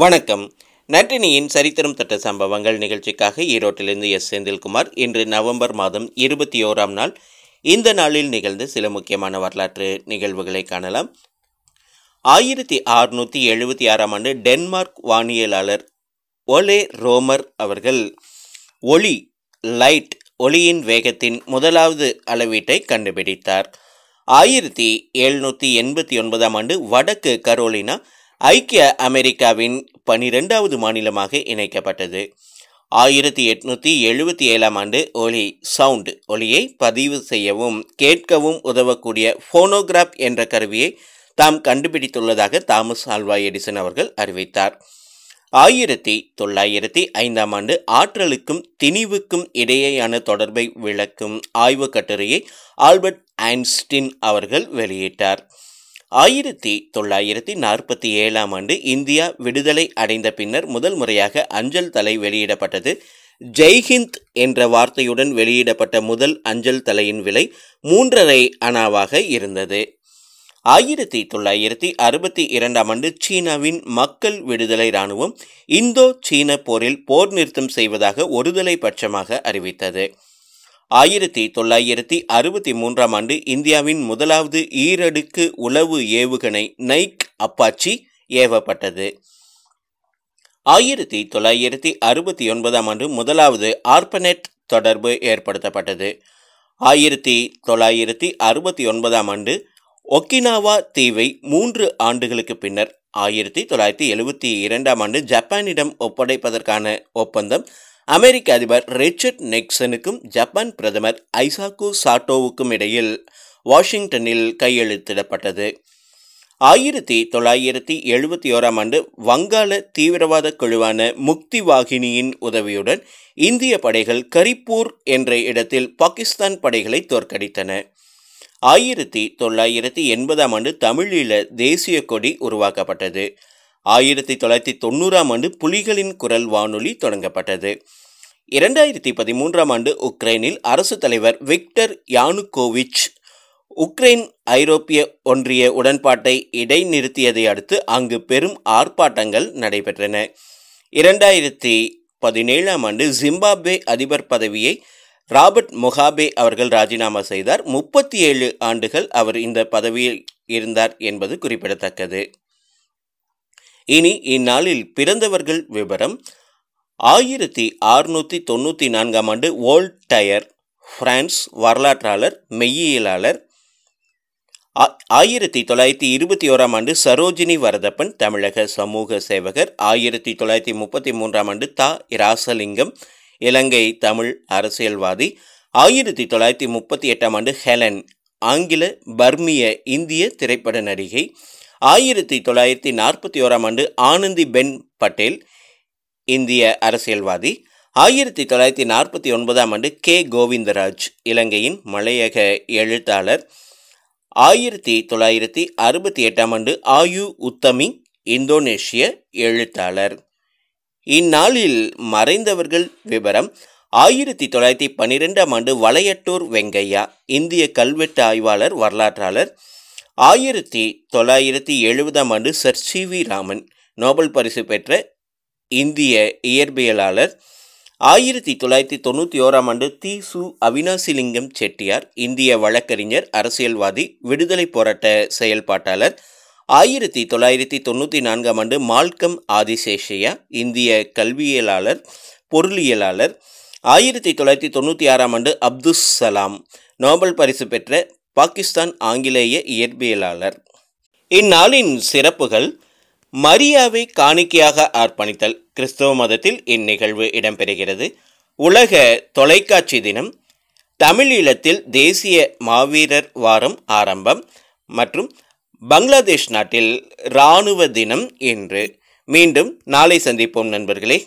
வணக்கம். நட்டினியின் சரித்திரம் தட்ட சம்பவங்கள் நிகழ்ச்சிக்காக ஈரோட்டிலிருந்து எஸ். செந்தில்குமார் இன்று நவம்பர் மாதம் இருபத்தி ஓராம் நாள். இந்த நாளில் நிகழ்ந்த சில முக்கியமான வரலாற்று நிகழ்வுகளை காணலாம். ஆயிரத்தி அறுநூற்றி எழுபத்தி ஆறாம் ஆண்டு டென்மார்க் வானியலாளர் ஒலே ரோமர் அவர்கள் ஒளி லைட் ஒளியின் வேகத்தின் முதலாவது அளவீட்டை கண்டுபிடித்தார். ஆயிரத்தி எழுநூற்றி எண்பத்தி ஒன்பதாம் ஆண்டு வடக்கு கரோலினா ஐக்கிய அமெரிக்காவின் பனிரெண்டாவது மாநிலமாக இணைக்கப்பட்டது. ஆயிரத்தி எட்நூற்றி எழுபத்தி ஏழாம் ஆண்டு ஒலி சவுண்ட் ஒலியை பதிவு செய்யவும் கேட்கவும் உதவக்கூடிய ஃபோனோகிராப் என்ற கருவியை தாம் கண்டுபிடித்துள்ளதாக தாமஸ் ஆல்வா எடிசன் அவர்கள் அறிவித்தார். ஆயிரத்தி தொள்ளாயிரத்தி ஐந்தாம் ஆண்டு ஆற்றலுக்கும் திணிவுக்கும் இடையேயான தொடர்பை விளக்கும் ஆய்வுக் கட்டுரையை ஆல்பர்ட் ஐன்ஸ்டின் அவர்கள் வெளியிட்டார். ஆயிரத்தி தொள்ளாயிரத்தி நாற்பத்தி ஏழாம் ஆண்டு இந்தியா விடுதலை அடைந்த பின்னர் முதல் முறையாக அஞ்சல் தலை வெளியிடப்பட்டது. ஜெய்ஹிந்த் என்ற வார்த்தையுடன் வெளியிடப்பட்ட முதல் அஞ்சல் தலையின் விலை மூன்றரை அணாவாக இருந்தது. ஆயிரத்தி தொள்ளாயிரத்தி அறுபத்தி இரண்டாம் ஆண்டு சீனாவின் மக்கள் விடுதலை இராணுவம் இந்தோ சீன போரில் போர் நிறுத்தம் செய்வதாக ஒருதலை பட்சமாக அறிவித்தது. ஆயிரத்தி தொள்ளாயிரத்தி அறுபத்தி மூன்றாம் ஆண்டு இந்தியாவின் முதலாவது ஈரடுக்கு உளவு ஏவுகணை நைக் அப்பாச்சி ஏவப்பட்டது. ஆயிரத்தி தொள்ளாயிரத்தி அறுபத்தி ஒன்பதாம் ஆண்டு முதலாவது ஆர்பனெட் தொடர்பு ஏற்படுத்தப்பட்டது. ஆயிரத்தி தொள்ளாயிரத்தி அறுபத்தி ஒன்பதாம் ஆண்டு ஒக்கினாவா தீவை மூன்று ஆண்டுகளுக்கு பின்னர் ஆயிரத்தி தொள்ளாயிரத்தி எழுபத்தி இரண்டாம் ஆண்டு ஜப்பானிடம் ஒப்படைப்பதற்கான ஒப்பந்தம் அமெரிக்க அதிபர் ரிச்சர்ட் நெக்சனுக்கும் ஜப்பான் பிரதமர் ஐசாக்கு சாட்டோவுக்கும் இடையில் வாஷிங்டனில் கையெழுத்திடப்பட்டது. ஆயிரத்தி தொள்ளாயிரத்தி எழுபத்தி ஓராம் ஆண்டு வங்காள தீவிரவாத குழுவான முக்தி வாகினியின் உதவியுடன் இந்திய படைகள் கரிப்பூர் என்ற இடத்தில் பாகிஸ்தான் படைகளை தோற்கடித்தன. ஆயிரத்தி தொள்ளாயிரத்தி எண்பதாம் ஆண்டு தமிழீழ தேசிய கொடி உருவாக்கப்பட்டது. ஆயிரத்தி தொள்ளாயிரத்தி தொண்ணூறாம் ஆண்டு புலிகளின் குரல் வானொலி தொடங்கப்பட்டது. இரண்டாயிரத்தி பதிமூன்றாம் ஆண்டு உக்ரைனில் அரசு தலைவர் விக்டர் யானுகோவிச் உக்ரைன் ஐரோப்பிய ஒன்றிய உடன்பாட்டை இடைநிறுத்தியதை அடுத்து அங்கு பெரும் ஆர்ப்பாட்டங்கள் நடைபெற்றன. இரண்டாயிரத்தி பதினேழாம் ஆண்டு ஜிம்பாப்வே அதிபர் பதவியை ராபர்ட் முகாபே அவர்கள் ராஜினாமா செய்தார். முப்பத்தி ஏழு ஆண்டுகள் அவர் இந்த பதவியில் இருந்தார் என்பது குறிப்பிடத்தக்கது. இனி இந்நாளில் பிறந்தவர்கள் விவரம். ஆயிரத்தி அறுநூற்றி தொண்ணூற்றி நான்காம் ஆண்டு ஓல்ட் டயர் பிரான்ஸ் வரலாற்றாளர் மெய்யியலாளர். ஆயிரத்தி தொள்ளாயிரத்தி இருபத்தி ஓராம் ஆண்டு சரோஜினி வரதப்பன் தமிழக சமூக சேவகர். ஆயிரத்தி தொள்ளாயிரத்தி முப்பத்தி மூன்றாம் ஆண்டு தா. இராசலிங்கம் இலங்கை தமிழ் அரசியல்வாதி. ஆயிரத்தி தொள்ளாயிரத்தி முப்பத்தி எட்டாம் ஆண்டு ஹெலன் ஆங்கில பர்மிய இந்திய திரைப்பட நடிகை. ஆயிரத்தி தொள்ளாயிரத்தி நாற்பத்தி ஓராம் ஆண்டு ஆனந்தி பென் பட்டேல் இந்திய அரசியல்வாதி. ஆயிரத்தி தொள்ளாயிரத்தி நாற்பத்தி ஒன்பதாம் ஆண்டு கே. கோவிந்தராஜ் இலங்கையின் மலையக எழுத்தாளர். ஆயிரத்தி தொள்ளாயிரத்தி அறுபத்தி எட்டாம் ஆண்டு ஆயு உத்தமி இந்தோனேஷிய எழுத்தாளர். இந்நாளில் மறைந்தவர்கள் விவரம் ஆயிரத்தி தொள்ளாயிரத்தி பன்னிரெண்டாம் ஆண்டு வளையட்டூர் வெங்கையா இந்திய கல்வெட்டு ஆய்வாளர் வரலாற்றாளர். ஆயிரத்தி தொள்ளாயிரத்தி எழுபதாம் ஆண்டு sir C V Raman Nobel பரிசு பெற்ற இந்திய இயற்பியலாளர். ஆயிரத்தி தொள்ளாயிரத்தி தொண்ணூற்றி ஓராம் ஆண்டு தி சு அவினாசிலிங்கம் செட்டியார் இந்திய வழக்கறிஞர் அரசியல்வாதி விடுதலை போராட்ட செயல்பாட்டாளர். ஆயிரத்தி தொள்ளாயிரத்தி தொண்ணூற்றி நான்காம் ஆண்டு மால்கம் ஆதிசேஷையா இந்திய கல்வியலாளர் பொருளியலாளர். ஆயிரத்தி தொள்ளாயிரத்தி தொண்ணூற்றி ஆறாம் ஆண்டு அப்துஸ் சலாம் நோபல் பரிசு பெற்ற பாகிஸ்தான் ஆங்கிலேய இயற்பியலாளர். இந்நாளின் சிறப்புகள் மரியாவை காணிக்கையாக அர்ப்பணித்தல் கிறிஸ்தவ மதத்தில் இந்நிகழ்வு இடம்பெறுகிறது. உலக தொலைக்காட்சி தினம் தமிழீழத்தில் தேசிய மாவீரர் வாரம் ஆரம்பம் மற்றும் பங்களாதேஷ் நாட்டில் இராணுவ தினம் என்று மீண்டும் நாளை சந்திப்போம் நண்பர்களே.